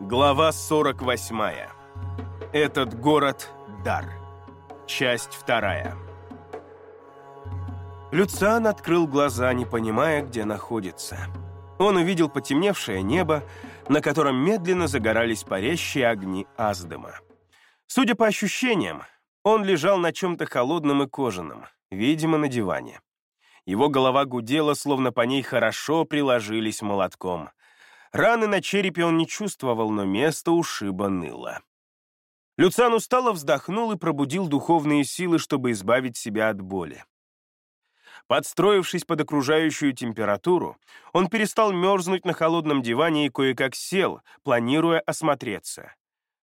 Глава 48. Этот город — дар. Часть вторая. Люциан открыл глаза, не понимая, где находится. Он увидел потемневшее небо, на котором медленно загорались парящие огни Аздема. Судя по ощущениям, он лежал на чем-то холодном и кожаном, видимо, на диване. Его голова гудела, словно по ней хорошо приложились молотком — Раны на черепе он не чувствовал, но место ушиба ныло. Люцан устало вздохнул и пробудил духовные силы, чтобы избавить себя от боли. Подстроившись под окружающую температуру, он перестал мерзнуть на холодном диване и кое-как сел, планируя осмотреться.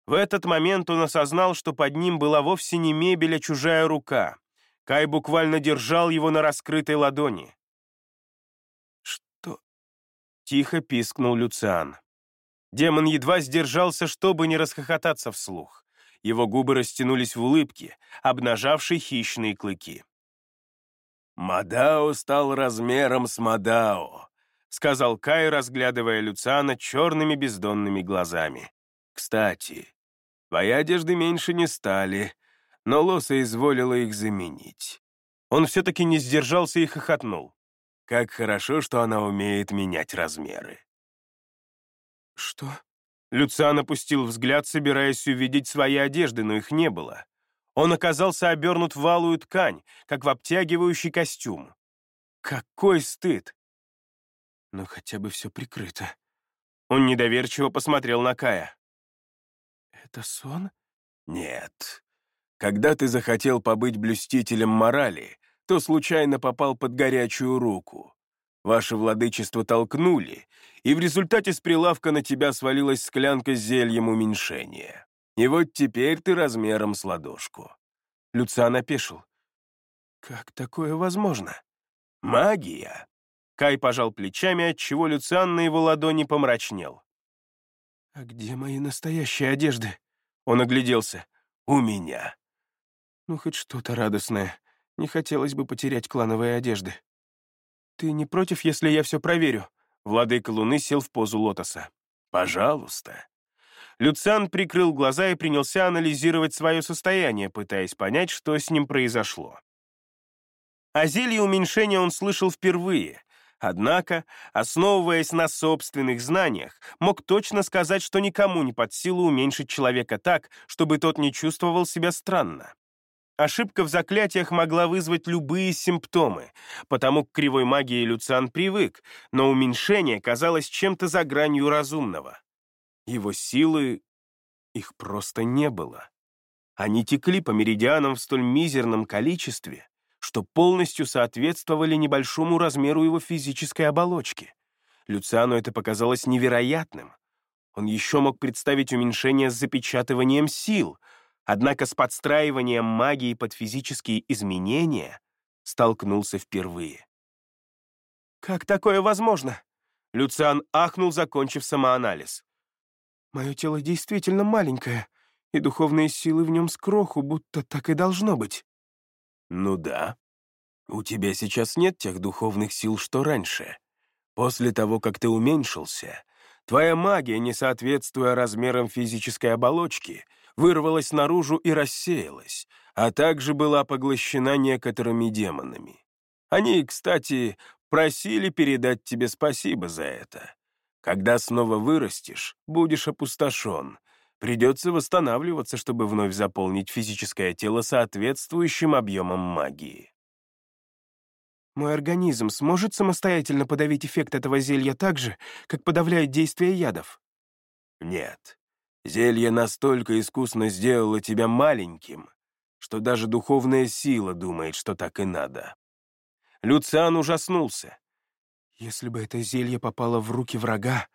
В этот момент он осознал, что под ним была вовсе не мебель, а чужая рука. Кай буквально держал его на раскрытой ладони. Тихо пискнул Люциан. Демон едва сдержался, чтобы не расхохотаться вслух. Его губы растянулись в улыбке, обнажавшей хищные клыки. «Мадао стал размером с Мадао», — сказал Кай, разглядывая Люциана черными бездонными глазами. «Кстати, твои одежды меньше не стали, но Лоса изволила их заменить». Он все-таки не сдержался и хохотнул. Как хорошо, что она умеет менять размеры. Что? Люциан опустил взгляд, собираясь увидеть свои одежды, но их не было. Он оказался обернут в валую ткань, как в обтягивающий костюм. Какой стыд! Но хотя бы все прикрыто. Он недоверчиво посмотрел на Кая. «Это сон?» «Нет. Когда ты захотел побыть блюстителем морали, то случайно попал под горячую руку. Ваше владычество толкнули, и в результате с прилавка на тебя свалилась склянка с зельем уменьшения. И вот теперь ты размером с ладошку». Люциан опешил. «Как такое возможно?» «Магия!» Кай пожал плечами, отчего Люциан на его ладони помрачнел. «А где мои настоящие одежды?» Он огляделся. «У меня». «Ну, хоть что-то радостное. Не хотелось бы потерять клановые одежды. Ты не против, если я все проверю?» Владыка Луны сел в позу лотоса. «Пожалуйста». Люциан прикрыл глаза и принялся анализировать свое состояние, пытаясь понять, что с ним произошло. О зелье уменьшения он слышал впервые, однако, основываясь на собственных знаниях, мог точно сказать, что никому не под силу уменьшить человека так, чтобы тот не чувствовал себя странно. Ошибка в заклятиях могла вызвать любые симптомы, потому к кривой магии Люциан привык, но уменьшение казалось чем-то за гранью разумного. Его силы... их просто не было. Они текли по меридианам в столь мизерном количестве, что полностью соответствовали небольшому размеру его физической оболочки. Люциану это показалось невероятным. Он еще мог представить уменьшение с запечатыванием сил — Однако с подстраиванием магии под физические изменения столкнулся впервые. «Как такое возможно?» Люциан ахнул, закончив самоанализ. «Мое тело действительно маленькое, и духовные силы в нем с кроху, будто так и должно быть». «Ну да. У тебя сейчас нет тех духовных сил, что раньше. После того, как ты уменьшился, твоя магия, не соответствуя размерам физической оболочки, вырвалась наружу и рассеялась, а также была поглощена некоторыми демонами. Они, кстати, просили передать тебе спасибо за это. Когда снова вырастешь, будешь опустошен. Придется восстанавливаться, чтобы вновь заполнить физическое тело соответствующим объемом магии. Мой организм сможет самостоятельно подавить эффект этого зелья так же, как подавляет действие ядов? Нет. Зелье настолько искусно сделало тебя маленьким, что даже духовная сила думает, что так и надо. Люциан ужаснулся. Если бы это зелье попало в руки врага,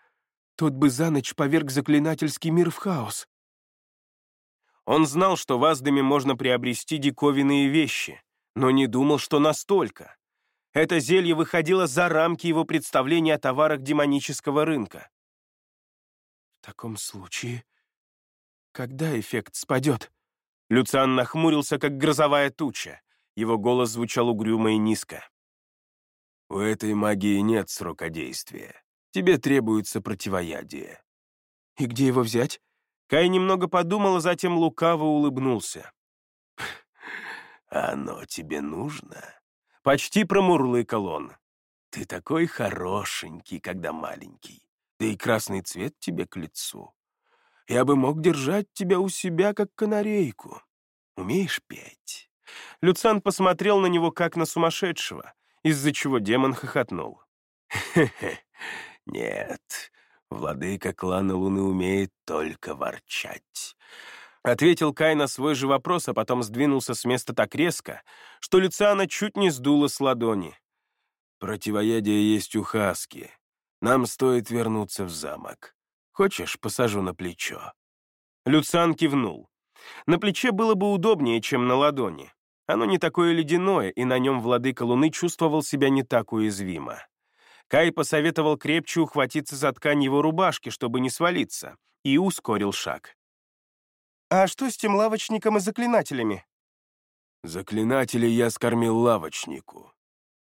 тот бы за ночь поверг заклинательский мир в хаос. Он знал, что в Аздаме можно приобрести диковинные вещи, но не думал, что настолько. Это зелье выходило за рамки его представления о товарах демонического рынка. В таком случае когда эффект спадет? Люциан нахмурился, как грозовая туча. Его голос звучал угрюмо и низко. «У этой магии нет срока действия. Тебе требуется противоядие». И где его взять? Кай немного подумал, а затем лукаво улыбнулся. «Оно тебе нужно?» Почти промурлыкал он. «Ты такой хорошенький, когда маленький. Да и красный цвет тебе к лицу. Я бы мог держать тебя у себя, как канарейку. Умеешь петь?» Люцан посмотрел на него, как на сумасшедшего, из-за чего демон хохотнул. «Хе-хе, нет, владыка клана Луны умеет только ворчать». Ответил Кай на свой же вопрос, а потом сдвинулся с места так резко, что Люциана чуть не сдуло с ладони. «Противоядие есть у Хаски. Нам стоит вернуться в замок. Хочешь, посажу на плечо?» Люциан кивнул. На плече было бы удобнее, чем на ладони. Оно не такое ледяное, и на нем владыка Луны чувствовал себя не так уязвимо. Кай посоветовал крепче ухватиться за ткань его рубашки, чтобы не свалиться, и ускорил шаг. «А что с тем лавочником и заклинателями?» «Заклинателей я скормил лавочнику.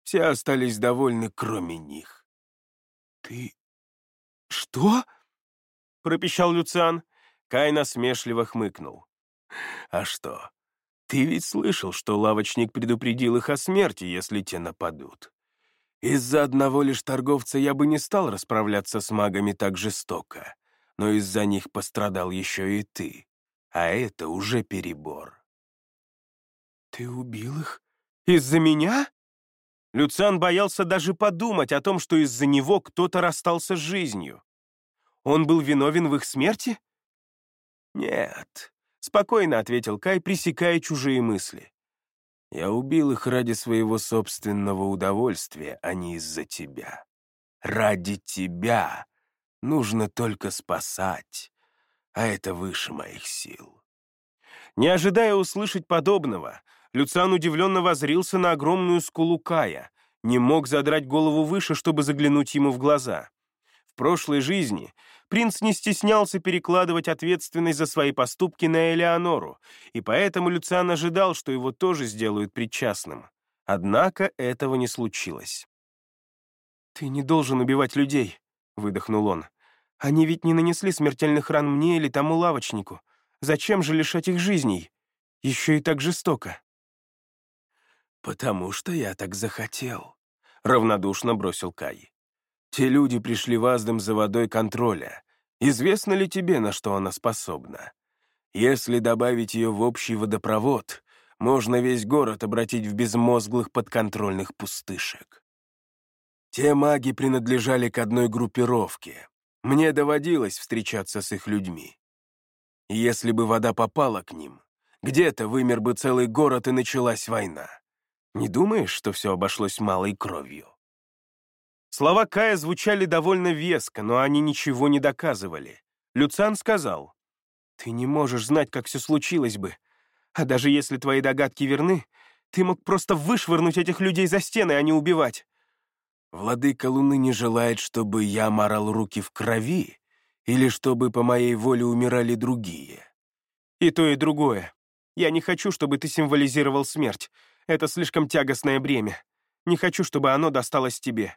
Все остались довольны, кроме них». «Ты... что?» — пропищал Люциан. Кай насмешливо хмыкнул. «А что? Ты ведь слышал, что лавочник предупредил их о смерти, если те нападут. Из-за одного лишь торговца я бы не стал расправляться с магами так жестоко, но из-за них пострадал еще и ты, а это уже перебор». «Ты убил их? Из-за меня?» Люциан боялся даже подумать о том, что из-за него кто-то расстался с жизнью. Он был виновен в их смерти? «Нет», — спокойно ответил Кай, пресекая чужие мысли. «Я убил их ради своего собственного удовольствия, а не из-за тебя. Ради тебя нужно только спасать, а это выше моих сил». Не ожидая услышать подобного, Люциан удивленно возрился на огромную скулу Кая, не мог задрать голову выше, чтобы заглянуть ему в глаза. В прошлой жизни принц не стеснялся перекладывать ответственность за свои поступки на Элеонору, и поэтому Люциан ожидал, что его тоже сделают причастным. Однако этого не случилось. «Ты не должен убивать людей», — выдохнул он. «Они ведь не нанесли смертельных ран мне или тому лавочнику. Зачем же лишать их жизней? Еще и так жестоко». «Потому что я так захотел», — равнодушно бросил Кай. Те люди пришли в Аздам за водой контроля. Известно ли тебе, на что она способна? Если добавить ее в общий водопровод, можно весь город обратить в безмозглых подконтрольных пустышек. Те маги принадлежали к одной группировке. Мне доводилось встречаться с их людьми. Если бы вода попала к ним, где-то вымер бы целый город и началась война. Не думаешь, что все обошлось малой кровью? Слова Кая звучали довольно веско, но они ничего не доказывали. Люцан сказал, «Ты не можешь знать, как все случилось бы. А даже если твои догадки верны, ты мог просто вышвырнуть этих людей за стены, а не убивать». «Владыка Луны не желает, чтобы я морал руки в крови, или чтобы по моей воле умирали другие?» «И то, и другое. Я не хочу, чтобы ты символизировал смерть. Это слишком тягостное бремя. Не хочу, чтобы оно досталось тебе.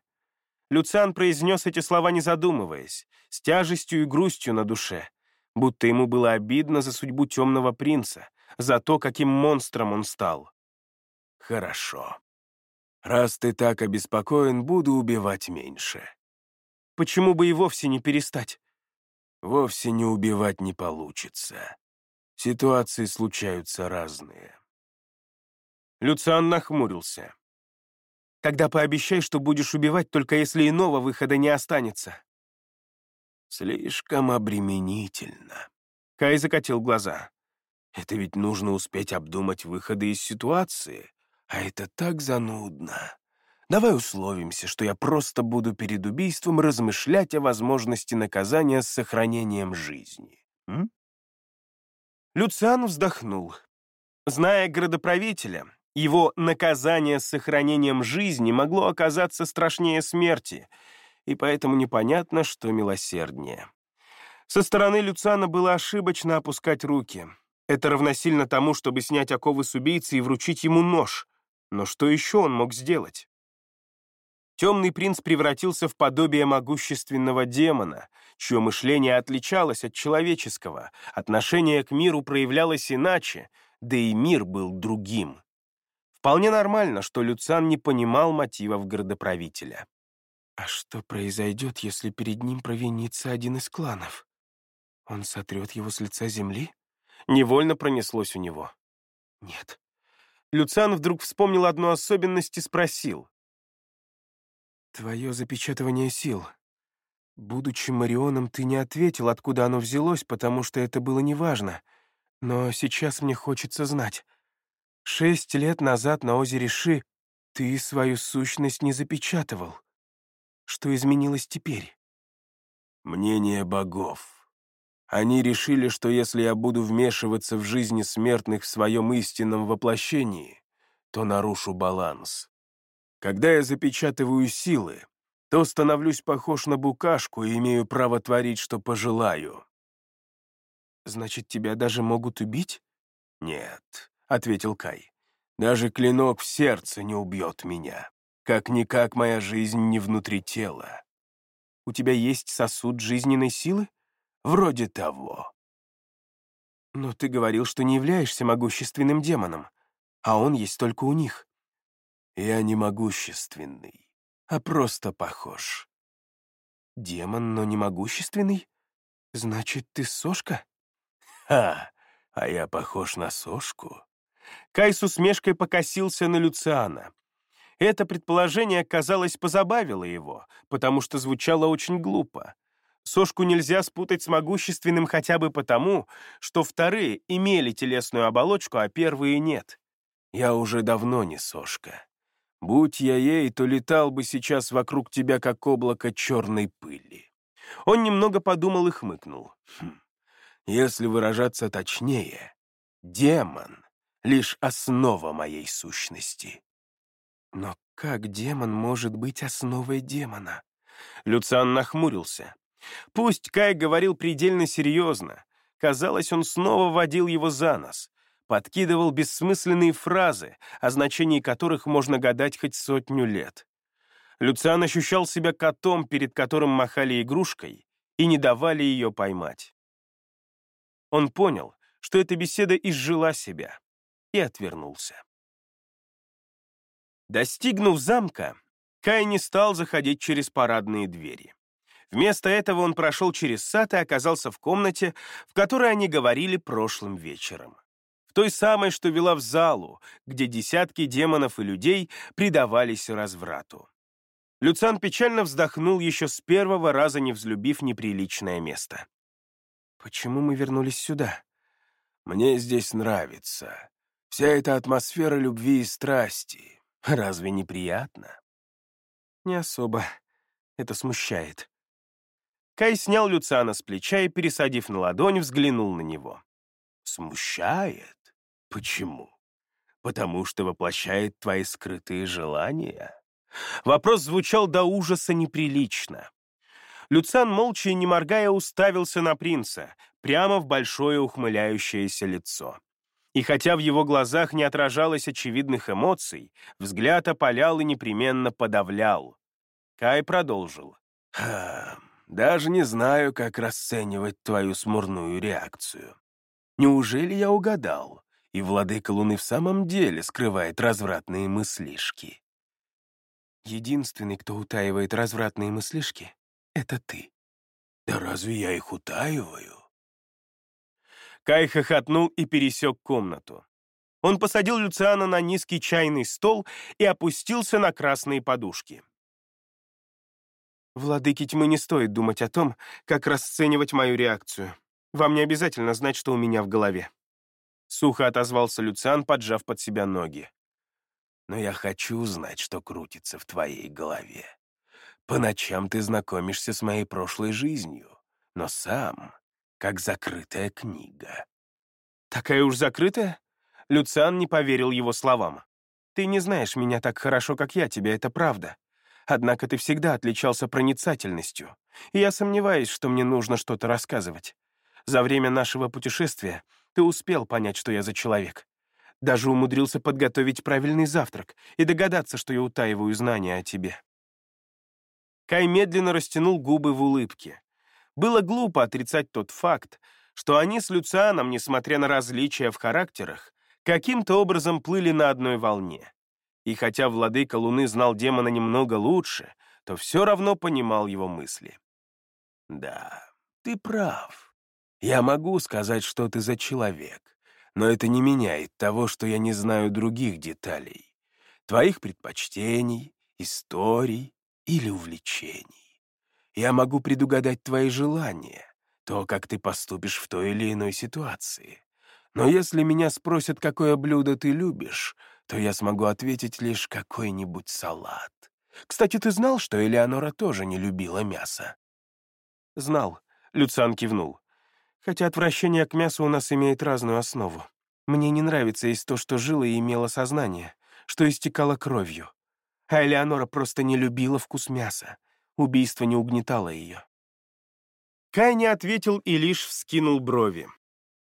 Люциан произнес эти слова, не задумываясь, с тяжестью и грустью на душе, будто ему было обидно за судьбу темного принца, за то, каким монстром он стал. «Хорошо. Раз ты так обеспокоен, буду убивать меньше». «Почему бы и вовсе не перестать?» «Вовсе не убивать не получится. Ситуации случаются разные». Люциан нахмурился. Тогда пообещай, что будешь убивать, только если иного выхода не останется». «Слишком обременительно». Кай закатил глаза. «Это ведь нужно успеть обдумать выходы из ситуации, а это так занудно. Давай условимся, что я просто буду перед убийством размышлять о возможности наказания с сохранением жизни». М? Люциан вздохнул. Зная градоправителя, его наказание с сохранением жизни могло оказаться страшнее смерти, и поэтому непонятно, что милосерднее. Со стороны Люцана было ошибочно опускать руки. Это равносильно тому, чтобы снять оковы с убийцы и вручить ему нож. Но что еще он мог сделать? Темный принц превратился в подобие могущественного демона, чье мышление отличалось от человеческого, отношение к миру проявлялось иначе, да и мир был другим. Вполне нормально, что Люциан не понимал мотивов городоправителя. А что произойдет, если перед ним провинится один из кланов? Он сотрет его с лица земли? Невольно пронеслось у него. Нет. Люциан вдруг вспомнил одну особенность и спросил. Твое запечатывание сил. Будучи Марионом, ты не ответил, откуда оно взялось, потому что это было неважно. Но сейчас мне хочется знать. Шесть лет назад на озере Ши ты свою сущность не запечатывал. Что изменилось теперь? Мнение богов. Они решили, что если я буду вмешиваться в жизни смертных в своем истинном воплощении, то нарушу баланс. Когда я запечатываю силы, то становлюсь похож на букашку и имею право творить, что пожелаю. Значит, тебя даже могут убить? Нет, — ответил Кай. Даже клинок в сердце не убьет меня. Как-никак моя жизнь не внутри тела. У тебя есть сосуд жизненной силы? Вроде того. Но ты говорил, что не являешься могущественным демоном, а он есть только у них. Я не могущественный, а просто похож. Демон, но не могущественный? Значит, ты сошка? Ха, а я похож на сошку? Кай с усмешкой покосился на Люциана. Это предположение, казалось, позабавило его, потому что звучало очень глупо. Сошку нельзя спутать с могущественным хотя бы потому, что вторые имели телесную оболочку, а первые нет. Я уже давно не сошка. Будь я ей, то летал бы сейчас вокруг тебя, как облако черной пыли. Он немного подумал и хмыкнул. Хм. Если выражаться точнее, демон — лишь основа моей сущности. Но как демон может быть основой демона? Люциан нахмурился. Пусть Кай говорил предельно серьезно. Казалось, он снова водил его за нос подкидывал бессмысленные фразы, о значении которых можно гадать хоть сотню лет. Люциан ощущал себя котом, перед которым махали игрушкой и не давали ее поймать. Он понял, что эта беседа изжила себя, и отвернулся. Достигнув замка, Кай не стал заходить через парадные двери. Вместо этого он прошел через сад и оказался в комнате, в которой они говорили прошлым вечером той самой, что вела в залу, где десятки демонов и людей предавались разврату. Люцан печально вздохнул еще с первого раза, не взлюбив неприличное место. «Почему мы вернулись сюда?» «Мне здесь нравится. Вся эта атмосфера любви и страсти. Разве не приятно?» «Не особо. Это смущает». Кай снял Люциана с плеча и, пересадив на ладонь, взглянул на него. «Смущает? Почему? Потому что воплощает твои скрытые желания? Вопрос звучал до ужаса неприлично. Люциан, молча и не моргая, уставился на принца, прямо в большое ухмыляющееся лицо. И хотя в его глазах не отражалось очевидных эмоций, взгляд опалял и непременно подавлял. Кай продолжил. «Ха, даже не знаю, как расценивать твою смурную реакцию. Неужели я угадал? и владыка Луны в самом деле скрывает развратные мыслишки. Единственный, кто утаивает развратные мыслишки, — это ты. Да разве я их утаиваю? Кай хохотнул и пересек комнату. Он посадил Люциана на низкий чайный стол и опустился на красные подушки. «Владыке тьмы не стоит думать о том, как расценивать мою реакцию. Вам не обязательно знать, что у меня в голове». Сухо отозвался Люциан, поджав под себя ноги. «Но я хочу знать, что крутится в твоей голове. По ночам ты знакомишься с моей прошлой жизнью, но сам, как закрытая книга». «Такая уж закрытая?» Люциан не поверил его словам. «Ты не знаешь меня так хорошо, как я тебя, это правда. Однако ты всегда отличался проницательностью, и я сомневаюсь, что мне нужно что-то рассказывать. За время нашего путешествия ты успел понять, что я за человек. Даже умудрился подготовить правильный завтрак и догадаться, что я утаиваю знания о тебе. Кай медленно растянул губы в улыбке. Было глупо отрицать тот факт, что они с Люцианом, несмотря на различия в характерах, каким-то образом плыли на одной волне. И хотя владыка Луны знал демона немного лучше, то все равно понимал его мысли. «Да, ты прав. Я могу сказать, что ты за человек, но это не меняет того, что я не знаю других деталей, твоих предпочтений, историй или увлечений. Я могу предугадать твои желания, то, как ты поступишь в той или иной ситуации. Но если меня спросят, какое блюдо ты любишь, то я смогу ответить лишь какой-нибудь салат. Кстати, ты знал, что Элеонора тоже не любила мясо?» «Знал», — Люциан кивнул. «Хотя отвращение к мясу у нас имеет разную основу. Мне не нравится есть то, что жило и имело сознание, что истекало кровью. А Элеонора просто не любила вкус мяса. Убийство не угнетало ее». Кай не ответил и лишь вскинул брови.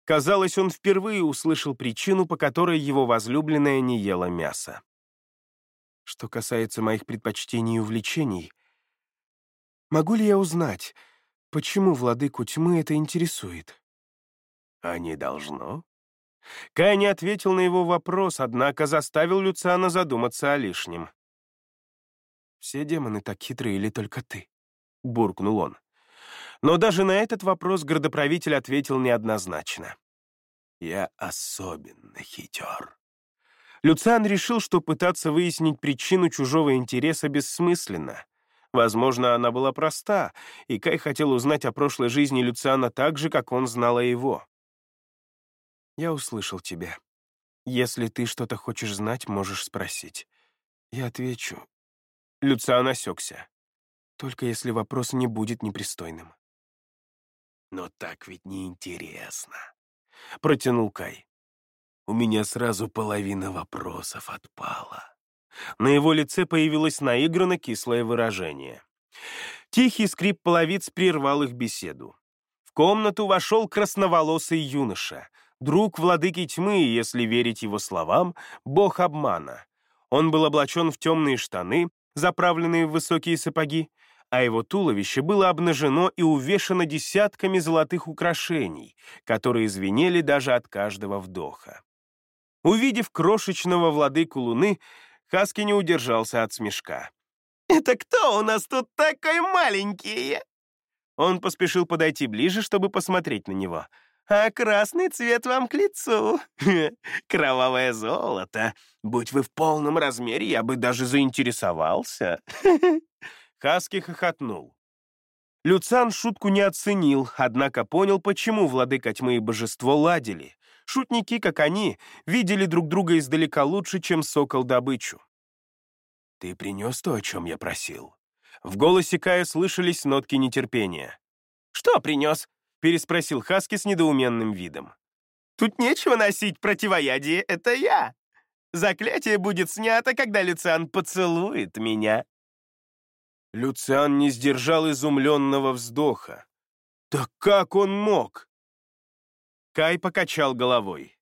Казалось, он впервые услышал причину, по которой его возлюбленная не ела мясо. Что касается моих предпочтений и увлечений, могу ли я узнать, почему владыку тьмы это интересует? А не должно. Кай не ответил на его вопрос, однако заставил Люциана задуматься о лишнем. «Все демоны так хитрые или только ты?» — буркнул он. Но даже на этот вопрос городоправитель ответил неоднозначно. «Я особенно хитер». Люциан решил, что пытаться выяснить причину чужого интереса бессмысленно. Возможно, она была проста, и Кай хотел узнать о прошлой жизни Люциана так же, как он знал о его. «Я услышал тебя. Если ты что-то хочешь знать, можешь спросить. Я отвечу». Люциан осекся. «Только если вопрос не будет непристойным». «Но так ведь неинтересно», — протянул Кай. «У меня сразу половина вопросов отпала». На его лице появилось наигранно кислое выражение. Тихий скрип половиц прервал их беседу. В комнату вошел красноволосый юноша, друг владыки тьмы, если верить его словам, бог обмана. Он был облачен в темные штаны, заправленные в высокие сапоги, а его туловище было обнажено и увешано десятками золотых украшений, которые звенели даже от каждого вдоха. Увидев крошечного владыку луны, Хаски не удержался от смешка. «Это кто у нас тут такой маленький?» Он поспешил подойти ближе, чтобы посмотреть на него. «А красный цвет вам к лицу. Кровавое золото. Будь вы в полном размере, я бы даже заинтересовался». Хаски хохотнул. Люцан шутку не оценил, однако понял, почему владыка тьмы и божество ладили. Шутники, как они, видели друг друга издалека лучше, чем сокол добычу. «Ты принес то, о чем я просил?» В голосе Кая слышались нотки нетерпения. «Что принес?» — переспросил Хаски с недоуменным видом. «Тут нечего носить противоядие, это я. Заклятие будет снято, когда Люциан поцелует меня». Люциан не сдержал изумленного вздоха. «Да как он мог?» Кай покачал головой.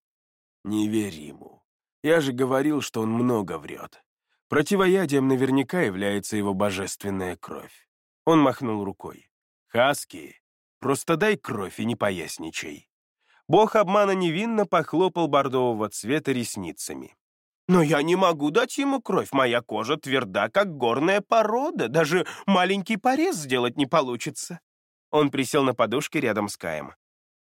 «Не верь ему. Я же говорил, что он много врет. Противоядием наверняка является его божественная кровь». Он махнул рукой. «Хаски, просто дай кровь и не поясничай». Бог обмана невинно похлопал бордового цвета ресницами. Но я не могу дать ему кровь. Моя кожа тверда, как горная порода. Даже маленький порез сделать не получится. Он присел на подушке рядом с Каем.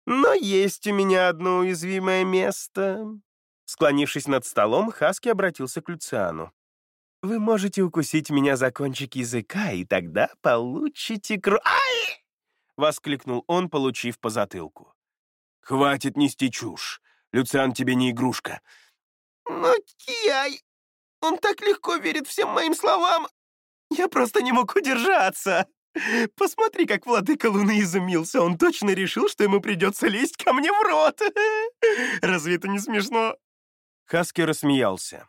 Но есть у меня одно уязвимое место. Склонившись над столом, Хаски обратился к Люциану. «Вы можете укусить меня за кончик языка, и тогда получите кровь...» воскликнул он, получив по затылку. «Хватит нести чушь. Люциан тебе не игрушка. Но Киай, он так легко верит всем моим словам. Я просто не мог удержаться. Посмотри, как владыка Луны изумился. Он точно решил, что ему придется лезть ко мне в рот. Разве это не смешно? Хаски рассмеялся.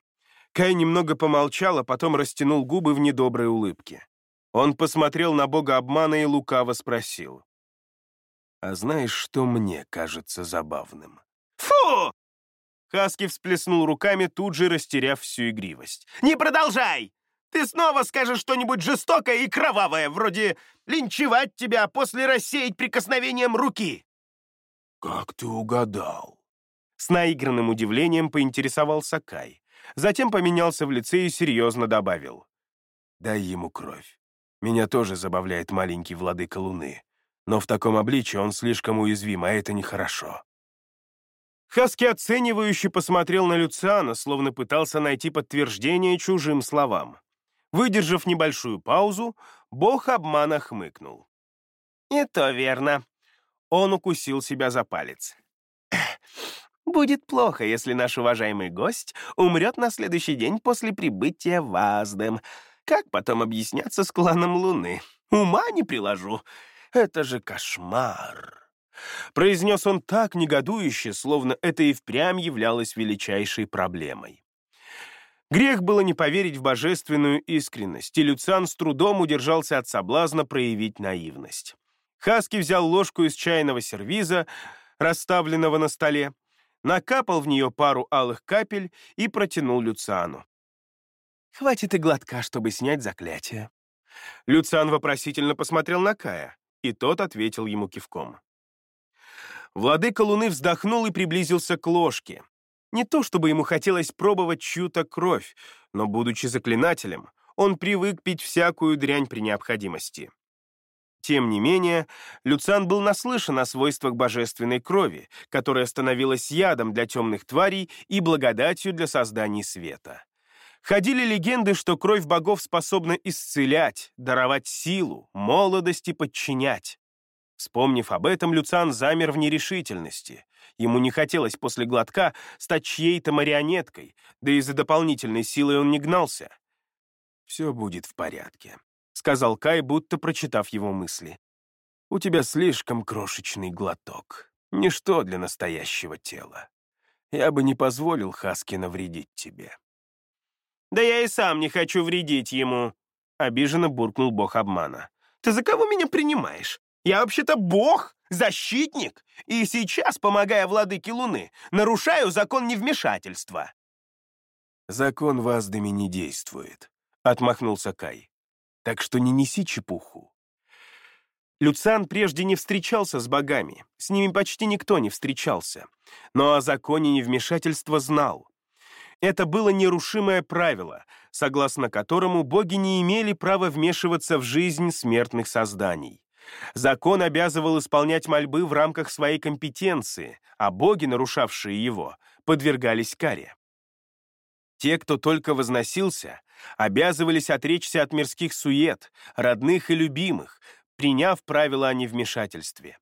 Кай немного помолчал, а потом растянул губы в недоброй улыбке. Он посмотрел на бога обмана и лукаво спросил. «А знаешь, что мне кажется забавным?» «Фу!» Хаски всплеснул руками, тут же растеряв всю игривость. «Не продолжай!» Ты снова скажешь что-нибудь жестокое и кровавое, вроде линчевать тебя, а после рассеять прикосновением руки. «Как ты угадал?» С наигранным удивлением поинтересовался Кай. Затем поменялся в лице и серьезно добавил. «Дай ему кровь. Меня тоже забавляет маленький владыка Луны. Но в таком обличии он слишком уязвим, а это нехорошо». Хаски оценивающе посмотрел на Люциана, словно пытался найти подтверждение чужим словам. Выдержав небольшую паузу, бог обмана хмыкнул. «И то верно». Он укусил себя за палец. «Будет плохо, если наш уважаемый гость умрет на следующий день после прибытия в Аздем. Как потом объясняться с кланом Луны? Ума не приложу. Это же кошмар!» Произнес он так негодующе, словно это и впрямь являлось величайшей проблемой. Грех было не поверить в божественную искренность, и Люциан с трудом удержался от соблазна проявить наивность. Хаски взял ложку из чайного сервиза, расставленного на столе, накапал в нее пару алых капель и протянул Люциану. «Хватит и глотка, чтобы снять заклятие». Люциан вопросительно посмотрел на Кая, и тот ответил ему кивком. Владыка Луны вздохнул и приблизился к ложке, не то чтобы ему хотелось пробовать чью-то кровь, но, будучи заклинателем, он привык пить всякую дрянь при необходимости. Тем не менее, Люциан был наслышан о свойствах божественной крови, которая становилась ядом для темных тварей и благодатью для создания света. Ходили легенды, что кровь богов способна исцелять, даровать силу, молодость и подчинять. Вспомнив об этом, Люциан замер в нерешительности. Ему не хотелось после глотка стать чьей-то марионеткой, да и за дополнительной силой он не гнался. «Все будет в порядке», — сказал Кай, будто прочитав его мысли. «У тебя слишком крошечный глоток. Ничто для настоящего тела. Я бы не позволил Хаски навредить тебе». «Да я и сам не хочу вредить ему», — обиженно буркнул бог обмана. «Ты за кого меня принимаешь? Я вообще-то бог, защитник, и сейчас, помогая владыке Луны, нарушаю закон невмешательства». «Закон в Аздаме не действует», — отмахнулся Кай. «Так что не неси чепуху». Люциан прежде не встречался с богами, с ними почти никто не встречался, но о законе невмешательства знал. Это было нерушимое правило, согласно которому боги не имели права вмешиваться в жизнь смертных созданий. Закон обязывал исполнять мольбы в рамках своей компетенции, а боги, нарушавшие его, подвергались каре. Те, кто только возносился, обязывались отречься от мирских сует, родных и любимых, приняв правила о невмешательстве.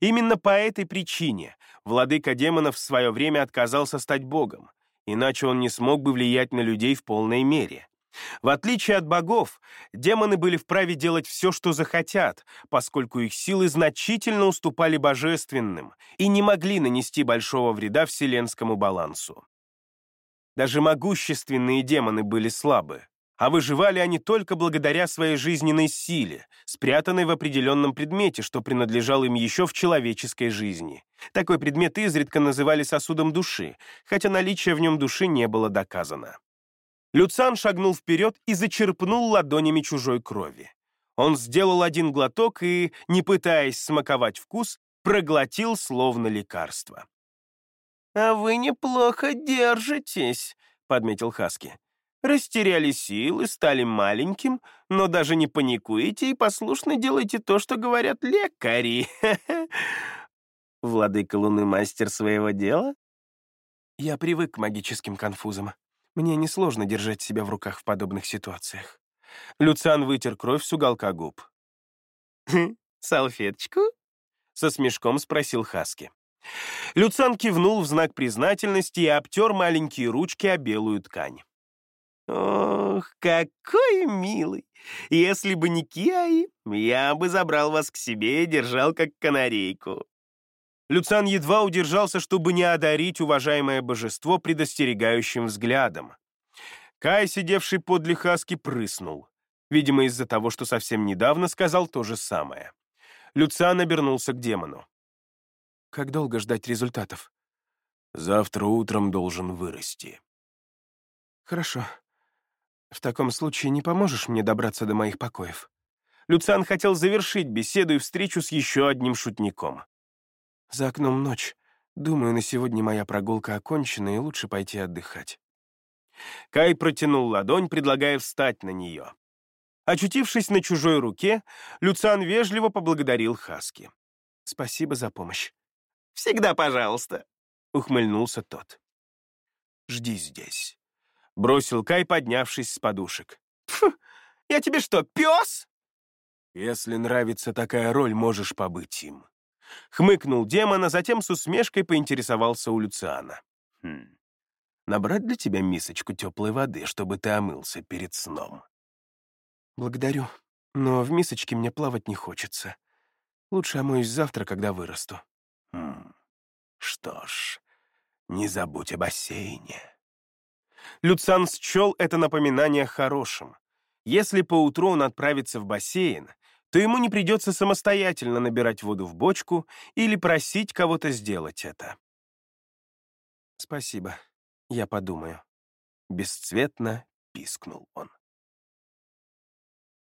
Именно по этой причине владыка демонов в свое время отказался стать богом, иначе он не смог бы влиять на людей в полной мере. В отличие от богов, демоны были вправе делать все, что захотят, поскольку их силы значительно уступали божественным и не могли нанести большого вреда вселенскому балансу. Даже могущественные демоны были слабы, а выживали они только благодаря своей жизненной силе, спрятанной в определенном предмете, что принадлежал им еще в человеческой жизни. Такой предмет изредка называли сосудом души, хотя наличие в нем души не было доказано. Люцан шагнул вперед и зачерпнул ладонями чужой крови. Он сделал один глоток и, не пытаясь смаковать вкус, проглотил словно лекарство. «А вы неплохо держитесь», — подметил Хаски. «Растеряли силы, стали маленьким, но даже не паникуете и послушно делаете то, что говорят лекари. Владыка Луны мастер своего дела?» «Я привык к магическим конфузам», мне несложно держать себя в руках в подобных ситуациях. Люциан вытер кровь с уголка губ. «Хм, «Салфеточку?» — со смешком спросил Хаски. Люциан кивнул в знак признательности и обтер маленькие ручки о белую ткань. «Ох, какой милый! Если бы не Киаи, я бы забрал вас к себе и держал как канарейку». Люциан едва удержался, чтобы не одарить уважаемое божество предостерегающим взглядом. Кай, сидевший подле Хаски, прыснул. Видимо, из-за того, что совсем недавно сказал то же самое. Люциан обернулся к демону. «Как долго ждать результатов?» «Завтра утром должен вырасти». «Хорошо. В таком случае не поможешь мне добраться до моих покоев? Люциан хотел завершить беседу и встречу с еще одним шутником. За окном ночь. Думаю, на сегодня моя прогулка окончена, и лучше пойти отдыхать. Кай протянул ладонь, предлагая встать на нее. Очутившись на чужой руке, Люциан вежливо поблагодарил Хаски. «Спасибо за помощь». «Всегда пожалуйста», — ухмыльнулся тот. «Жди здесь», — бросил Кай, поднявшись с подушек. «Фу, я тебе что, пес?» «Если нравится такая роль, можешь побыть им». Хмыкнул демон, а затем с усмешкой поинтересовался у Люциана. «Хм, набрать для тебя мисочку теплой воды, чтобы ты омылся перед сном?» «Благодарю, но в мисочке мне плавать не хочется. Лучше омоюсь завтра, когда вырасту». «Хм, что ж, не забудь о бассейне». Люцан счел это напоминание хорошим. Если поутру он отправится в бассейн, то ему не придется самостоятельно набирать воду в бочку или просить кого-то сделать это. «Спасибо, я подумаю», — бесцветно пискнул он.